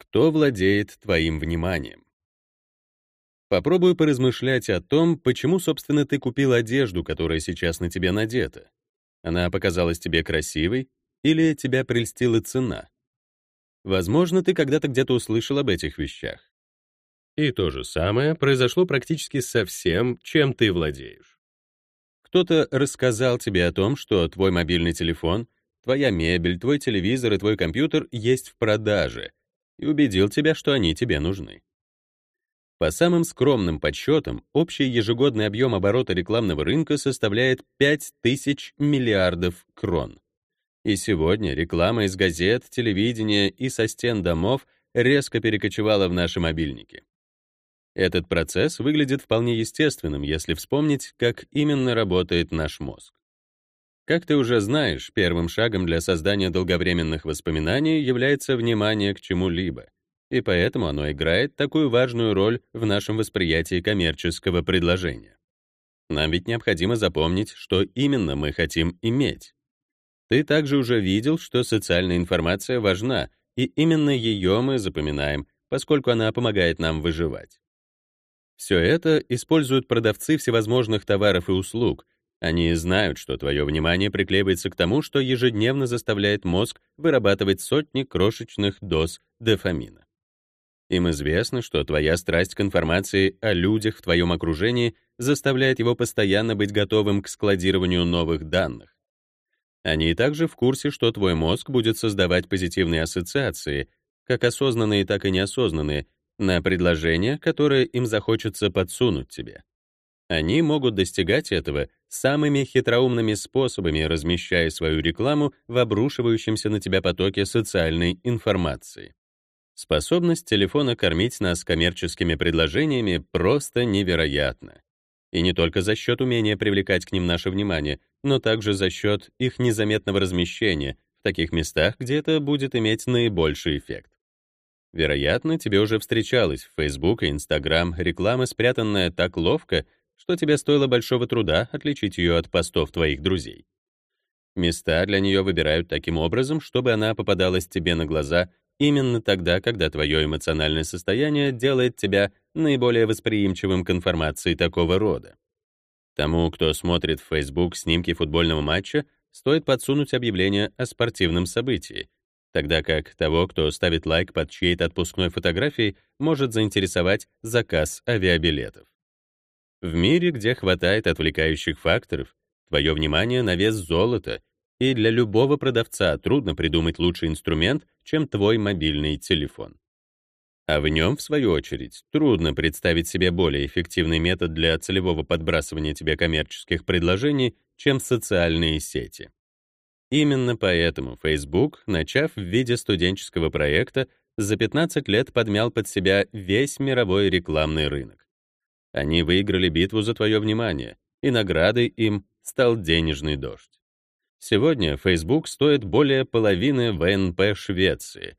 Кто владеет твоим вниманием? Попробуй поразмышлять о том, почему, собственно, ты купил одежду, которая сейчас на тебе надета. Она показалась тебе красивой или тебя прельстила цена? Возможно, ты когда-то где-то услышал об этих вещах. И то же самое произошло практически со всем, чем ты владеешь. Кто-то рассказал тебе о том, что твой мобильный телефон, твоя мебель, твой телевизор и твой компьютер есть в продаже, и убедил тебя, что они тебе нужны. По самым скромным подсчетам, общий ежегодный объем оборота рекламного рынка составляет 5000 миллиардов крон. И сегодня реклама из газет, телевидения и со стен домов резко перекочевала в наши мобильники. Этот процесс выглядит вполне естественным, если вспомнить, как именно работает наш мозг. Как ты уже знаешь, первым шагом для создания долговременных воспоминаний является внимание к чему-либо, и поэтому оно играет такую важную роль в нашем восприятии коммерческого предложения. Нам ведь необходимо запомнить, что именно мы хотим иметь. Ты также уже видел, что социальная информация важна, и именно ее мы запоминаем, поскольку она помогает нам выживать. Все это используют продавцы всевозможных товаров и услуг. Они знают, что твое внимание приклеивается к тому, что ежедневно заставляет мозг вырабатывать сотни крошечных доз дофамина. Им известно, что твоя страсть к информации о людях в твоем окружении заставляет его постоянно быть готовым к складированию новых данных. Они также в курсе, что твой мозг будет создавать позитивные ассоциации, как осознанные, так и неосознанные, на предложение, которое им захочется подсунуть тебе. Они могут достигать этого самыми хитроумными способами, размещая свою рекламу в обрушивающемся на тебя потоке социальной информации. Способность телефона кормить нас коммерческими предложениями просто невероятна. И не только за счет умения привлекать к ним наше внимание, но также за счет их незаметного размещения в таких местах, где это будет иметь наибольший эффект. Вероятно, тебе уже встречалась в Facebook и Instagram реклама, спрятанная так ловко, что тебе стоило большого труда отличить ее от постов твоих друзей. Места для нее выбирают таким образом, чтобы она попадалась тебе на глаза именно тогда, когда твое эмоциональное состояние делает тебя наиболее восприимчивым к информации такого рода. Тому, кто смотрит в Facebook снимки футбольного матча, стоит подсунуть объявление о спортивном событии, тогда как того, кто ставит лайк под чьей-то отпускной фотографией, может заинтересовать заказ авиабилетов. В мире, где хватает отвлекающих факторов, твое внимание на вес золота, и для любого продавца трудно придумать лучший инструмент, чем твой мобильный телефон. А в нем, в свою очередь, трудно представить себе более эффективный метод для целевого подбрасывания тебе коммерческих предложений, чем социальные сети. Именно поэтому Facebook, начав в виде студенческого проекта, за 15 лет подмял под себя весь мировой рекламный рынок. Они выиграли битву за твое внимание, и наградой им стал денежный дождь. Сегодня Facebook стоит более половины ВНП Швеции.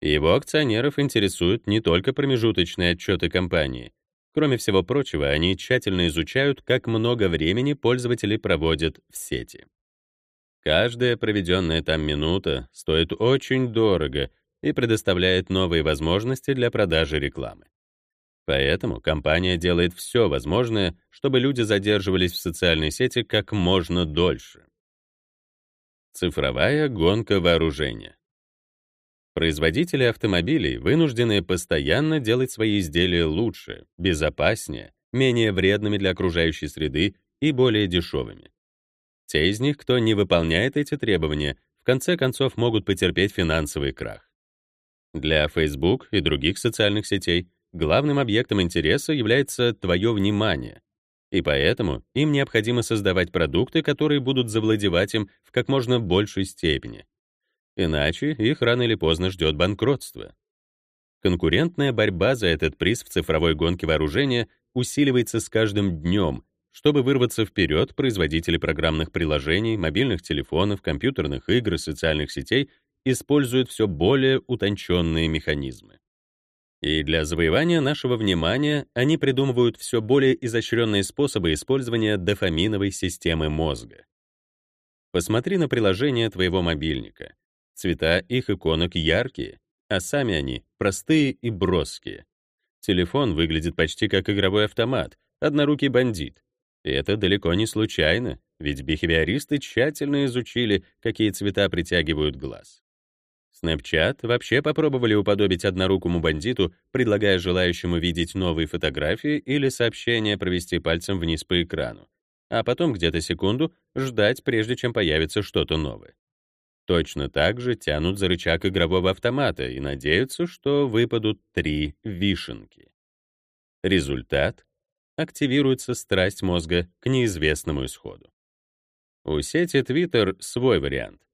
И его акционеров интересуют не только промежуточные отчеты компании. Кроме всего прочего, они тщательно изучают, как много времени пользователи проводят в сети. Каждая проведенная там минута стоит очень дорого и предоставляет новые возможности для продажи рекламы. Поэтому компания делает все возможное, чтобы люди задерживались в социальной сети как можно дольше. Цифровая гонка вооружения. Производители автомобилей вынуждены постоянно делать свои изделия лучше, безопаснее, менее вредными для окружающей среды и более дешевыми. Те из них, кто не выполняет эти требования, в конце концов могут потерпеть финансовый крах. Для Facebook и других социальных сетей главным объектом интереса является твое внимание, и поэтому им необходимо создавать продукты, которые будут завладевать им в как можно большей степени. Иначе их рано или поздно ждет банкротство. Конкурентная борьба за этот приз в цифровой гонке вооружения усиливается с каждым днем, чтобы вырваться вперед, производители программных приложений, мобильных телефонов, компьютерных игр и социальных сетей используют все более утонченные механизмы. И для завоевания нашего внимания они придумывают все более изощренные способы использования дофаминовой системы мозга. Посмотри на приложение твоего мобильника. Цвета их иконок яркие, а сами они простые и броские. Телефон выглядит почти как игровой автомат, однорукий бандит. И это далеко не случайно, ведь бихевиористы тщательно изучили, какие цвета притягивают глаз. Snapchat вообще попробовали уподобить однорукому бандиту, предлагая желающему видеть новые фотографии или сообщения провести пальцем вниз по экрану, а потом где-то секунду ждать, прежде чем появится что-то новое. Точно так же тянут за рычаг игрового автомата и надеются, что выпадут три вишенки. Результат — активируется страсть мозга к неизвестному исходу. У сети Twitter свой вариант.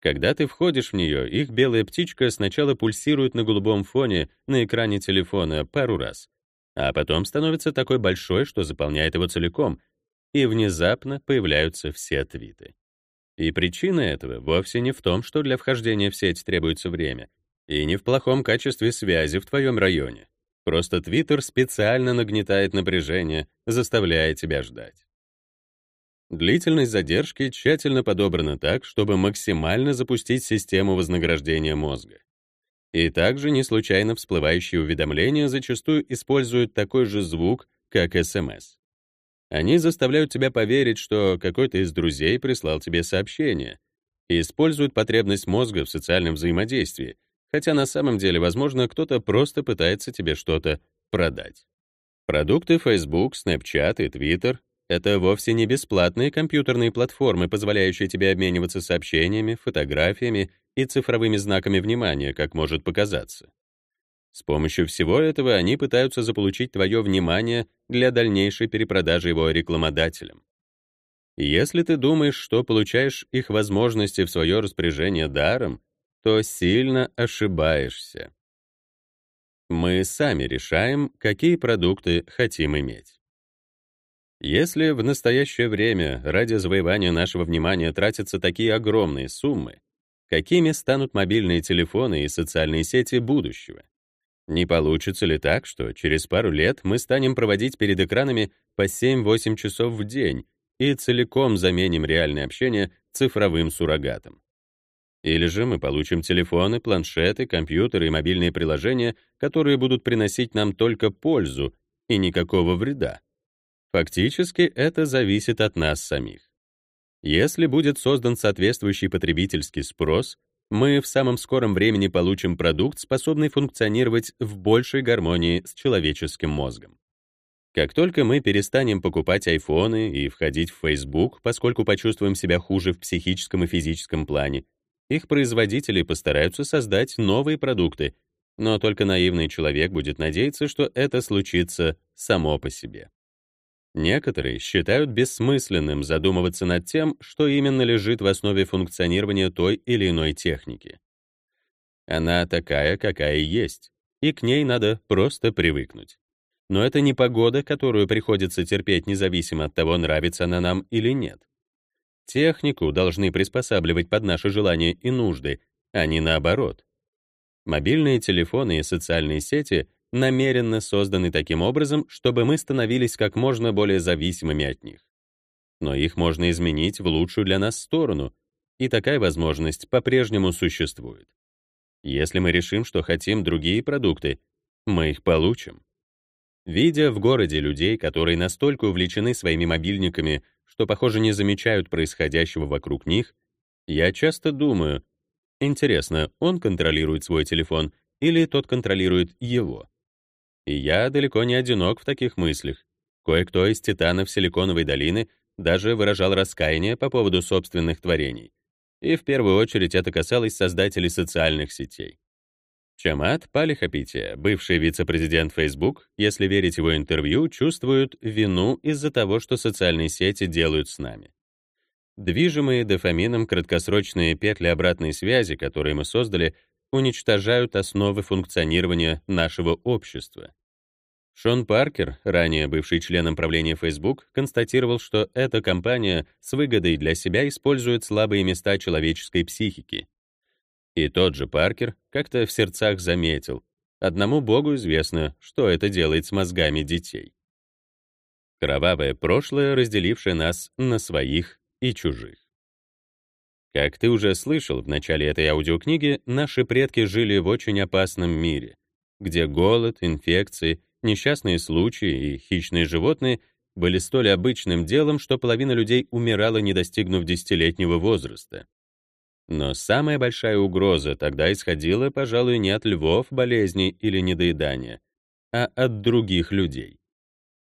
Когда ты входишь в нее, их белая птичка сначала пульсирует на голубом фоне на экране телефона пару раз, а потом становится такой большой, что заполняет его целиком, и внезапно появляются все твиты. И причина этого вовсе не в том, что для вхождения в сеть требуется время, и не в плохом качестве связи в твоем районе. Просто Твиттер специально нагнетает напряжение, заставляя тебя ждать. Длительность задержки тщательно подобрана так, чтобы максимально запустить систему вознаграждения мозга. И также не случайно всплывающие уведомления зачастую используют такой же звук, как СМС. Они заставляют тебя поверить, что какой-то из друзей прислал тебе сообщение, и используют потребность мозга в социальном взаимодействии, хотя на самом деле, возможно, кто-то просто пытается тебе что-то продать. Продукты Facebook, Snapchat и Twitter это вовсе не бесплатные компьютерные платформы, позволяющие тебе обмениваться сообщениями, фотографиями и цифровыми знаками внимания, как может показаться. С помощью всего этого они пытаются заполучить твое внимание для дальнейшей перепродажи его рекламодателям. если ты думаешь, что получаешь их возможности в свое распоряжение даром, то сильно ошибаешься. Мы сами решаем, какие продукты хотим иметь. Если в настоящее время ради завоевания нашего внимания тратятся такие огромные суммы, какими станут мобильные телефоны и социальные сети будущего? Не получится ли так, что через пару лет мы станем проводить перед экранами по 7-8 часов в день и целиком заменим реальное общение цифровым суррогатом? Или же мы получим телефоны, планшеты, компьютеры и мобильные приложения, которые будут приносить нам только пользу и никакого вреда? Фактически это зависит от нас самих. Если будет создан соответствующий потребительский спрос, мы в самом скором времени получим продукт, способный функционировать в большей гармонии с человеческим мозгом. Как только мы перестанем покупать айфоны и входить в Facebook, поскольку почувствуем себя хуже в психическом и физическом плане, их производители постараются создать новые продукты, но только наивный человек будет надеяться, что это случится само по себе. Некоторые считают бессмысленным задумываться над тем, что именно лежит в основе функционирования той или иной техники. Она такая, какая есть, и к ней надо просто привыкнуть. Но это не погода, которую приходится терпеть независимо от того, нравится она нам или нет. Технику должны приспосабливать под наши желания и нужды, а не наоборот. Мобильные телефоны и социальные сети намеренно созданы таким образом, чтобы мы становились как можно более зависимыми от них. Но их можно изменить в лучшую для нас сторону, и такая возможность по-прежнему существует. Если мы решим, что хотим другие продукты, мы их получим. Видя в городе людей, которые настолько увлечены своими мобильниками, что, похоже, не замечают происходящего вокруг них, я часто думаю, интересно, он контролирует свой телефон или тот контролирует его? И я далеко не одинок в таких мыслях. Кое-кто из титанов Силиконовой долины даже выражал раскаяние по поводу собственных творений. И в первую очередь это касалось создателей социальных сетей. Чамат Палихапития, бывший вице-президент Facebook, если верить его интервью, чувствует вину из-за того, что социальные сети делают с нами. Движимые дофамином краткосрочные петли обратной связи, которые мы создали, уничтожают основы функционирования нашего общества. Шон Паркер, ранее бывший членом правления Facebook, констатировал, что эта компания с выгодой для себя использует слабые места человеческой психики. И тот же Паркер как-то в сердцах заметил, одному Богу известно, что это делает с мозгами детей. Кровавое прошлое, разделившее нас на своих и чужих. Как ты уже слышал в начале этой аудиокниги, наши предки жили в очень опасном мире, где голод, инфекции, несчастные случаи и хищные животные были столь обычным делом, что половина людей умирала, не достигнув десятилетнего возраста. Но самая большая угроза тогда исходила, пожалуй, не от львов, болезней или недоедания, а от других людей.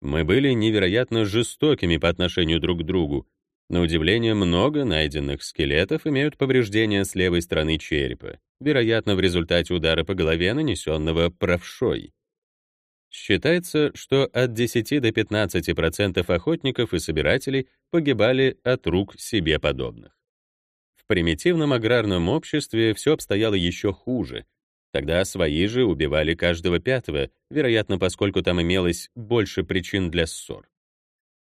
Мы были невероятно жестокими по отношению друг к другу. На удивление, много найденных скелетов имеют повреждения с левой стороны черепа, вероятно, в результате удара по голове, нанесенного правшой. Считается, что от 10 до 15% охотников и собирателей погибали от рук себе подобных. В примитивном аграрном обществе все обстояло еще хуже. Тогда свои же убивали каждого пятого, вероятно, поскольку там имелось больше причин для ссор.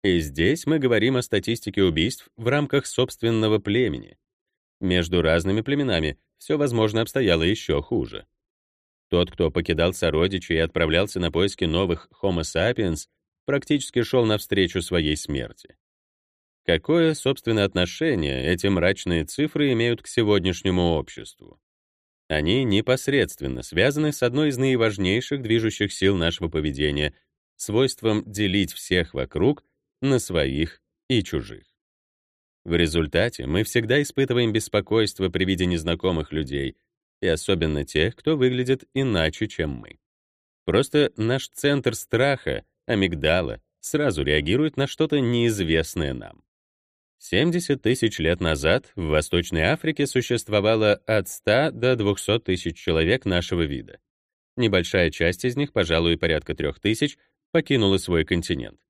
И здесь мы говорим о статистике убийств в рамках собственного племени. Между разными племенами все, возможно, обстояло еще хуже. Тот, кто покидал сородичей и отправлялся на поиски новых Homo sapiens, практически шел навстречу своей смерти. Какое, собственно, отношение эти мрачные цифры имеют к сегодняшнему обществу? Они непосредственно связаны с одной из наиважнейших движущих сил нашего поведения — свойством делить всех вокруг на своих и чужих. В результате мы всегда испытываем беспокойство при виде незнакомых людей, и особенно тех, кто выглядит иначе, чем мы. Просто наш центр страха, амигдала, сразу реагирует на что-то неизвестное нам. 70 тысяч лет назад в Восточной Африке существовало от 100 до 200 тысяч человек нашего вида. Небольшая часть из них, пожалуй, порядка 3 тысяч, покинула свой континент.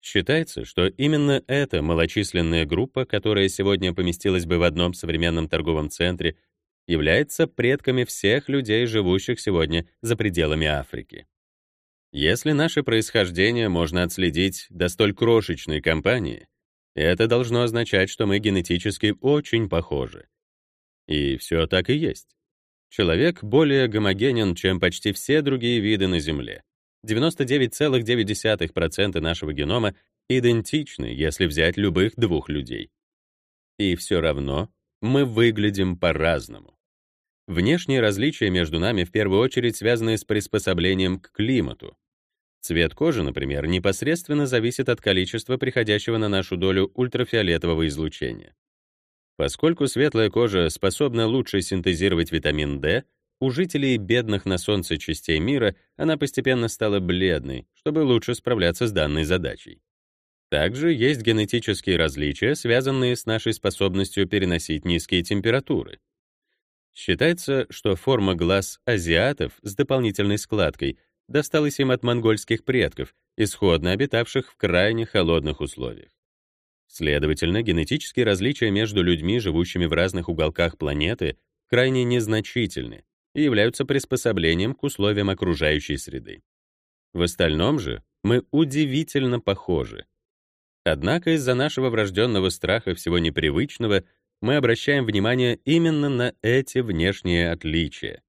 Считается, что именно эта малочисленная группа, которая сегодня поместилась бы в одном современном торговом центре, является предками всех людей, живущих сегодня за пределами Африки. Если наше происхождение можно отследить до столь крошечной компании, это должно означать, что мы генетически очень похожи. И все так и есть. Человек более гомогенен, чем почти все другие виды на Земле. 99,9% нашего генома идентичны, если взять любых двух людей. И все равно мы выглядим по-разному. Внешние различия между нами в первую очередь связаны с приспособлением к климату. Цвет кожи, например, непосредственно зависит от количества приходящего на нашу долю ультрафиолетового излучения. Поскольку светлая кожа способна лучше синтезировать витамин D, у жителей бедных на солнце частей мира она постепенно стала бледной, чтобы лучше справляться с данной задачей. Также есть генетические различия, связанные с нашей способностью переносить низкие температуры. Считается, что форма глаз азиатов с дополнительной складкой досталась им от монгольских предков, исходно обитавших в крайне холодных условиях. Следовательно, генетические различия между людьми, живущими в разных уголках планеты, крайне незначительны и являются приспособлением к условиям окружающей среды. В остальном же мы удивительно похожи. Однако из-за нашего врожденного страха всего непривычного мы обращаем внимание именно на эти внешние отличия.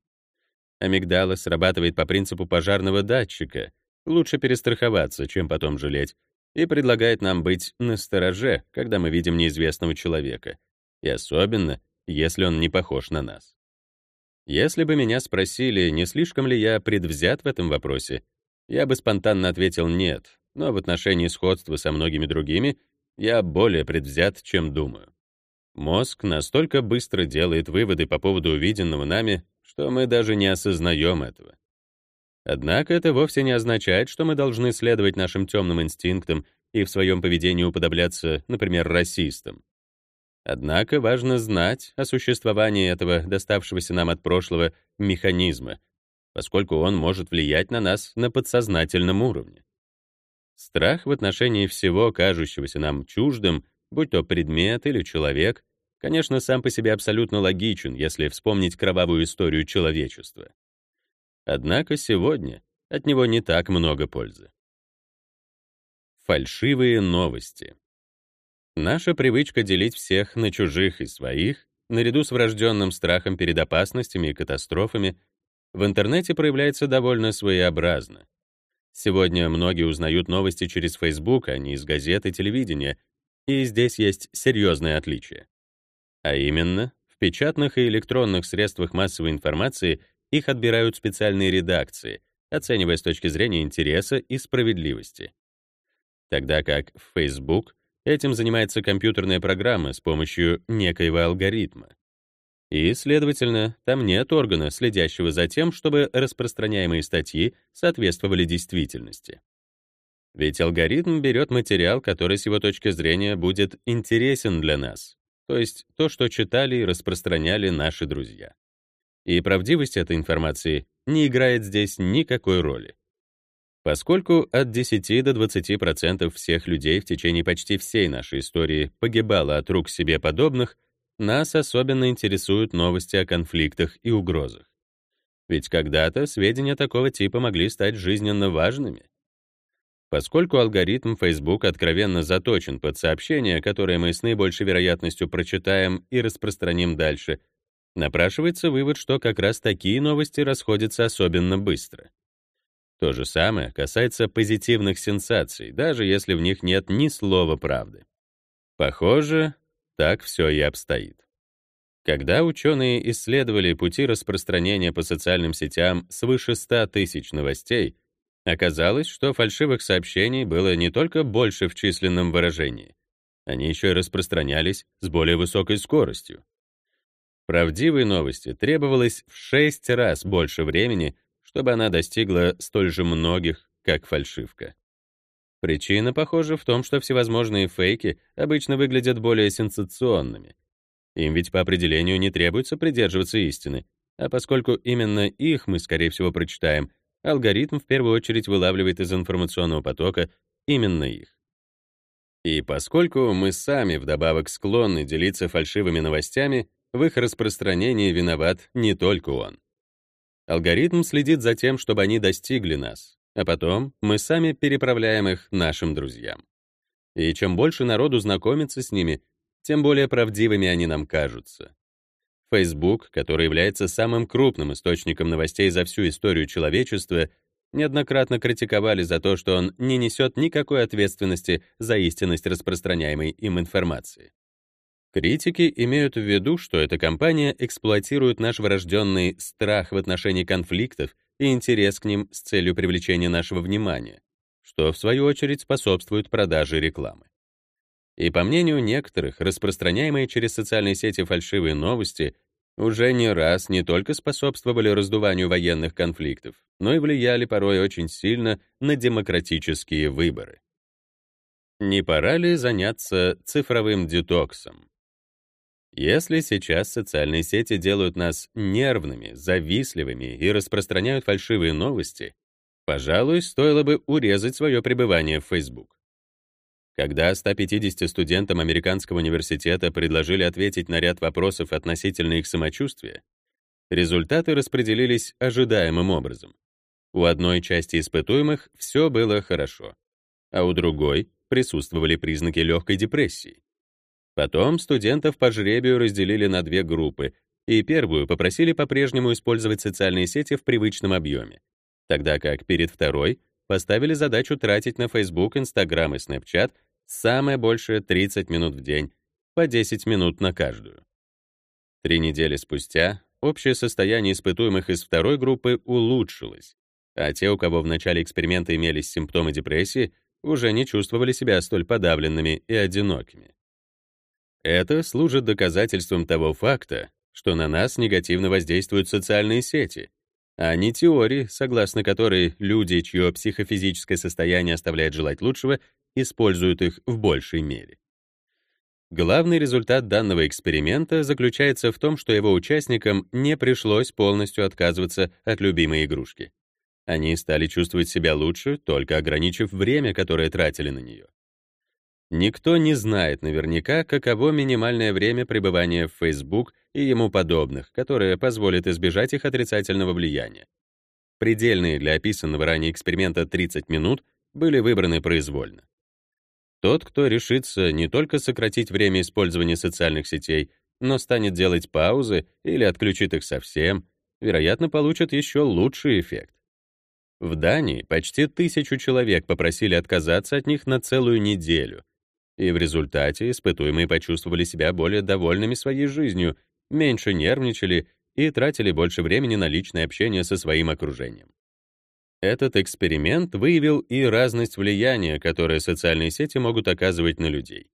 Амигдала срабатывает по принципу пожарного датчика. Лучше перестраховаться, чем потом жалеть, и предлагает нам быть настороже, когда мы видим неизвестного человека, и особенно, если он не похож на нас. Если бы меня спросили, не слишком ли я предвзят в этом вопросе, я бы спонтанно ответил «нет», но в отношении сходства со многими другими я более предвзят, чем думаю. Мозг настолько быстро делает выводы по поводу увиденного нами, что мы даже не осознаем этого. Однако это вовсе не означает, что мы должны следовать нашим темным инстинктам и в своем поведении уподобляться, например, расистам. Однако важно знать о существовании этого доставшегося нам от прошлого механизма, поскольку он может влиять на нас на подсознательном уровне. Страх в отношении всего, кажущегося нам чуждым, будь то предмет или человек, конечно, сам по себе абсолютно логичен, если вспомнить кровавую историю человечества. Однако сегодня от него не так много пользы. Фальшивые новости. Наша привычка делить всех на чужих и своих, наряду с врожденным страхом перед опасностями и катастрофами, в интернете проявляется довольно своеобразно. Сегодня многие узнают новости через Facebook, а не из газет и телевидения, и здесь есть серьезное отличие. А именно, в печатных и электронных средствах массовой информации их отбирают специальные редакции, оценивая с точки зрения интереса и справедливости. Тогда как в Facebook этим занимается компьютерная программа с помощью некоего алгоритма. И, следовательно, там нет органа, следящего за тем, чтобы распространяемые статьи соответствовали действительности. Ведь алгоритм берет материал, который с его точки зрения будет интересен для нас, то есть то, что читали и распространяли наши друзья. И правдивость этой информации не играет здесь никакой роли. Поскольку от 10 до 20% всех людей в течение почти всей нашей истории погибало от рук себе подобных, нас особенно интересуют новости о конфликтах и угрозах. Ведь когда-то сведения такого типа могли стать жизненно важными. Поскольку алгоритм Facebook откровенно заточен под сообщения, которые мы с наибольшей вероятностью прочитаем и распространим дальше, напрашивается вывод, что как раз такие новости расходятся особенно быстро. То же самое касается позитивных сенсаций, даже если в них нет ни слова правды. Похоже, так все и обстоит. Когда ученые исследовали пути распространения по социальным сетям свыше 100 тысяч новостей, оказалось, что фальшивых сообщений было не только больше в численном выражении, они еще и распространялись с более высокой скоростью. Правдивой новости требовалось в 6 раз больше времени, чтобы она достигла столь же многих, как фальшивка. Причина, похоже, в том, что всевозможные фейки обычно выглядят более сенсационными. Им ведь по определению не требуется придерживаться истины, а поскольку именно их мы, скорее всего, прочитаем, алгоритм в первую очередь вылавливает из информационного потока именно их. И поскольку мы сами вдобавок склонны делиться фальшивыми новостями, в их распространении виноват не только он. Алгоритм следит за тем, чтобы они достигли нас, а потом мы сами переправляем их нашим друзьям. И чем больше народу знакомится с ними, тем более правдивыми они нам кажутся. Facebook, который является самым крупным источником новостей за всю историю человечества, неоднократно критиковали за то, что он не несет никакой ответственности за истинность распространяемой им информации. Критики имеют в виду, что эта компания эксплуатирует наш врожденный страх в отношении конфликтов и интерес к ним с целью привлечения нашего внимания, что, в свою очередь, способствует продаже рекламы. И по мнению некоторых, распространяемые через социальные сети фальшивые новости уже не раз не только способствовали раздуванию военных конфликтов, но и влияли порой очень сильно на демократические выборы. Не пора ли заняться цифровым детоксом? Если сейчас социальные сети делают нас нервными, завистливыми и распространяют фальшивые новости, пожалуй, стоило бы урезать свое пребывание в Facebook. Когда 150 студентам американского университета предложили ответить на ряд вопросов относительно их самочувствия, результаты распределились ожидаемым образом. У одной части испытуемых все было хорошо, а у другой присутствовали признаки легкой депрессии. Потом студентов по жребию разделили на две группы, и первую попросили по-прежнему использовать социальные сети в привычном объеме, тогда как перед второй поставили задачу тратить на Facebook, Instagram и Snapchat самое большее 30 минут в день, по 10 минут на каждую. Три недели спустя общее состояние испытуемых из второй группы улучшилось, а те, у кого в начале эксперимента имелись симптомы депрессии, уже не чувствовали себя столь подавленными и одинокими. Это служит доказательством того факта, что на нас негативно воздействуют социальные сети, а не теории, согласно которой люди, чье психофизическое состояние оставляет желать лучшего, используют их в большей мере. Главный результат данного эксперимента заключается в том, что его участникам не пришлось полностью отказываться от любимой игрушки. Они стали чувствовать себя лучше, только ограничив время, которое тратили на нее. Никто не знает наверняка, каково минимальное время пребывания в Facebook и ему подобных, которое позволит избежать их отрицательного влияния. Предельные для описанного ранее эксперимента 30 минут были выбраны произвольно. Тот, кто решится не только сократить время использования социальных сетей, но станет делать паузы или отключит их совсем, вероятно, получит еще лучший эффект. В Дании почти тысячу человек попросили отказаться от них на целую неделю, И в результате испытуемые почувствовали себя более довольными своей жизнью, меньше нервничали и тратили больше времени на личное общение со своим окружением. Этот эксперимент выявил и разность влияния, которое социальные сети могут оказывать на людей.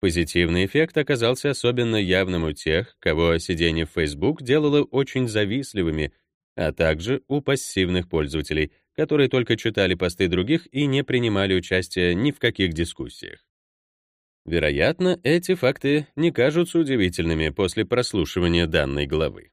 Позитивный эффект оказался особенно явным у тех, кого сидение в Facebook делало очень завистливыми, а также у пассивных пользователей, которые только читали посты других и не принимали участия ни в каких дискуссиях. Вероятно, эти факты не кажутся удивительными после прослушивания данной главы.